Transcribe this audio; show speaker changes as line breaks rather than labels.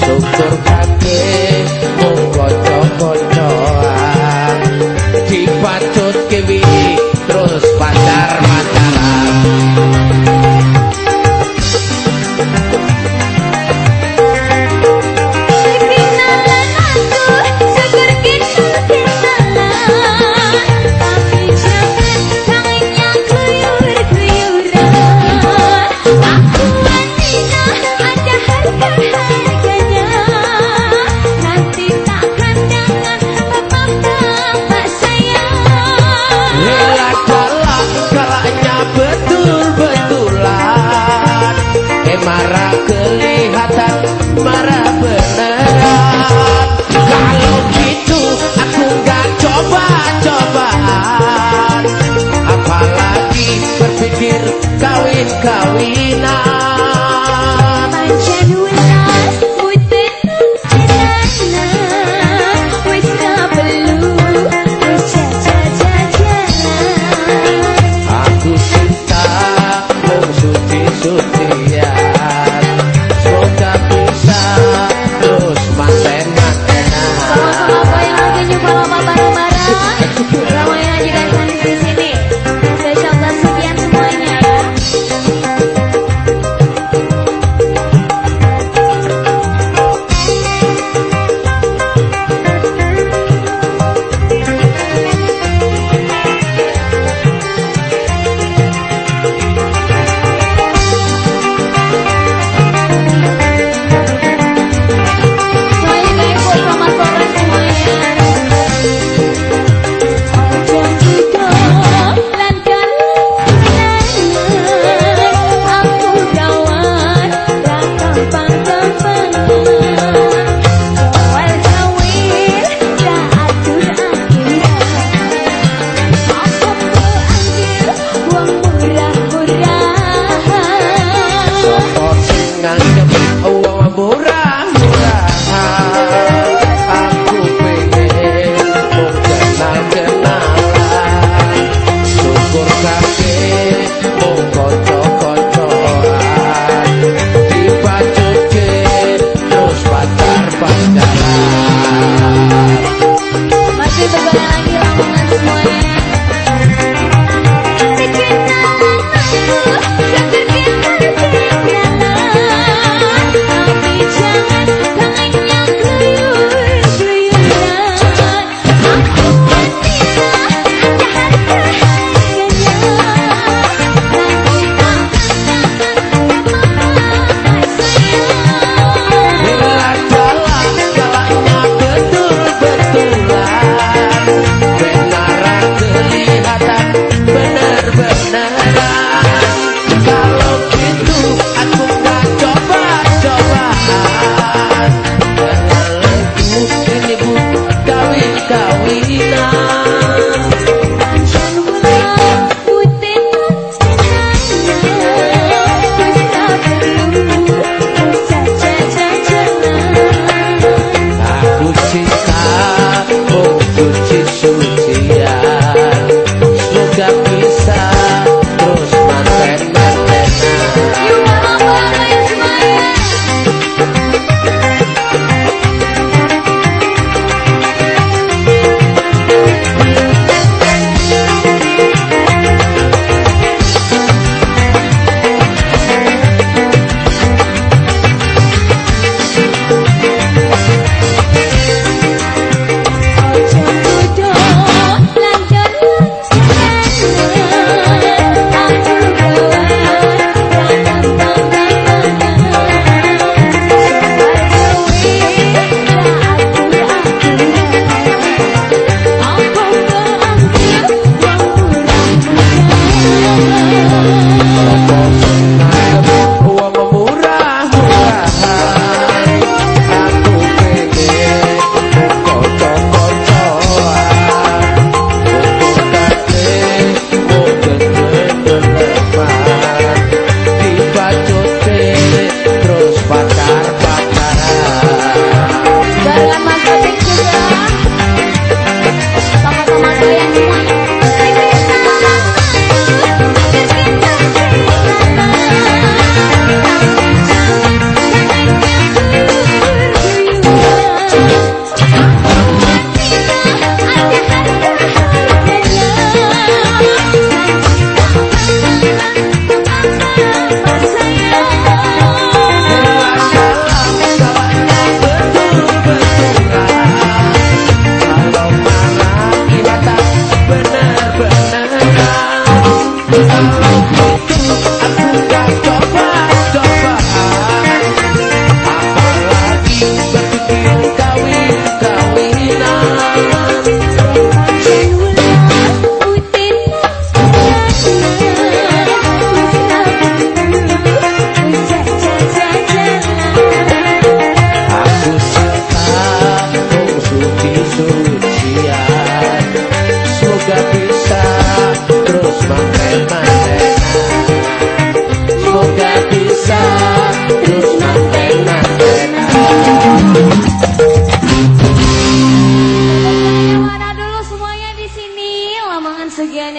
syukur kake kawinan